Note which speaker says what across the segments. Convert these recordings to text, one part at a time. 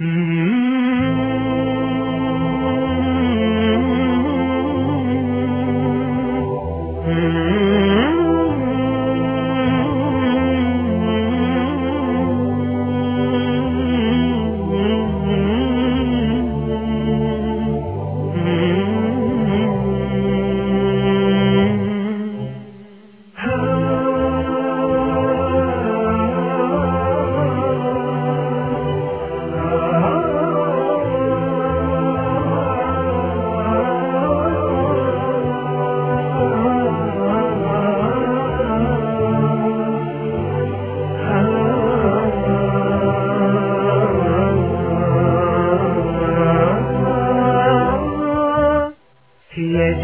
Speaker 1: Mm-hmm.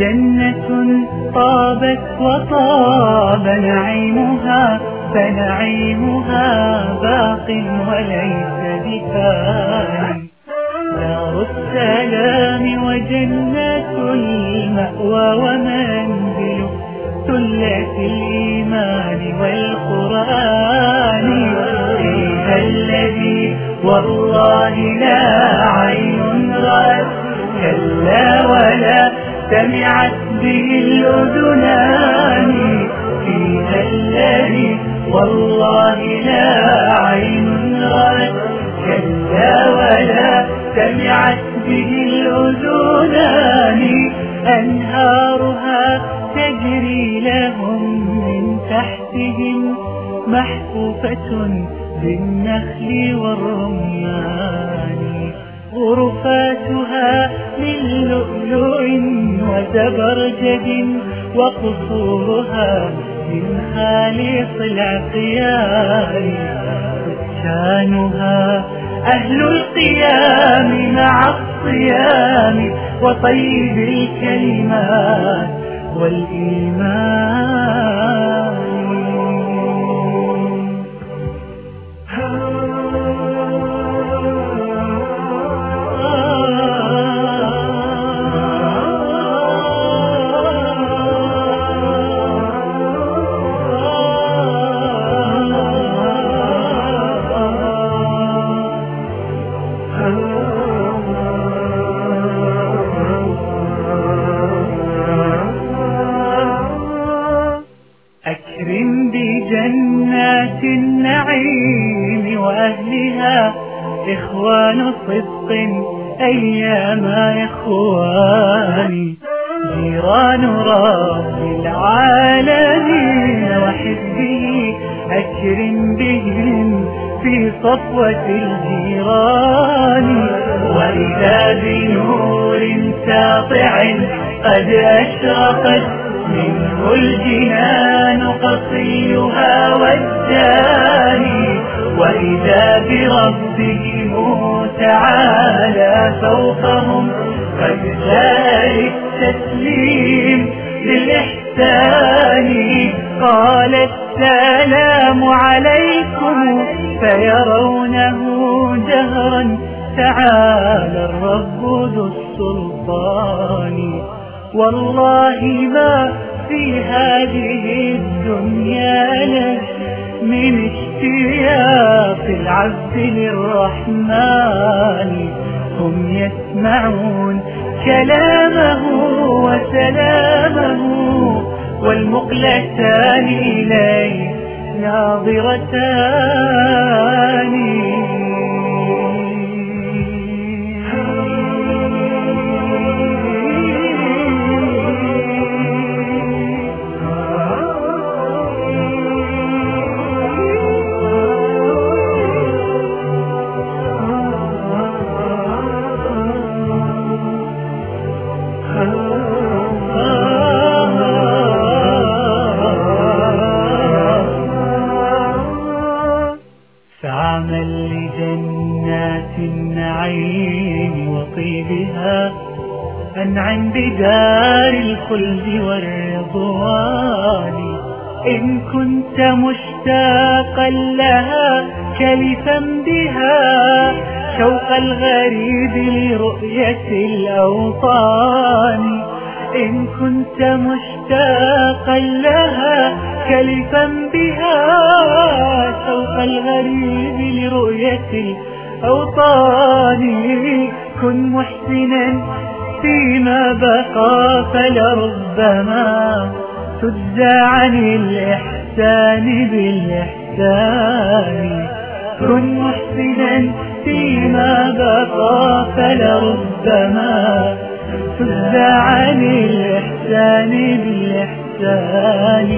Speaker 1: جنة طابت وطاب نعيمها فنعيمها باق وليس بفاني دار السلام وجنة المأوى ومنزل ثلة الإيمان والقرآن. فيها الذي والله لا عين رأت كلا ولا سمعت به الأذنان فيها الذي والله لا عين رأت كلا ولا سمعت به الأذنان. أنهارها تجري لهم من تحتهم محفوفة بالنخل والرمان. غرفاتها من لؤلؤ وزبرجد وقصورها من خالص العقيان سكانها أهل القيام مع الصيام وطيب الكلمات والإيمان. النعيم وأهلها إخوان صدق أيام إخواني جيران رب العالمين وحزبه أكرم بهم في صفوة الجيران. وإذا بنور ساطع قد أشرقت منه الجنان قصيها والداني وإذا بربهم تعالى فوقهم قد جاء التسليم للإحسان. قال السلام عليكم فيرونه جهرا تعالى الرب ذو السلطان. والله ما في هذه الدنيا له من اشتياق العبد للرحمن هم يسمعون كلامه وسلامه والمقلتان إليه فعمل لجنات النعيم وطيبها أنعم بدار الخلد والرضوان. إن كنت مشتاقا لها كلفا بها شوق الغريب لرؤية الأوطان. إن كنت مشتاقا لها كلفا بها شوق الغريب لرؤية أوطاني كن محسنا فيما بقى فلربما تجزى عن الإحسان بالإحسان. كن محسنا فيما بقى فلربما تجزى عن الإحسان بالإحسان.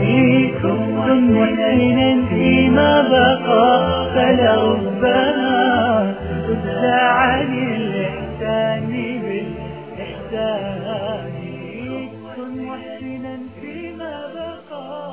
Speaker 1: فيكم ومؤمنا فيما بقى فلربما تجزى عن الإحسان بالإحسان. فيكم محسنا فيما بقى.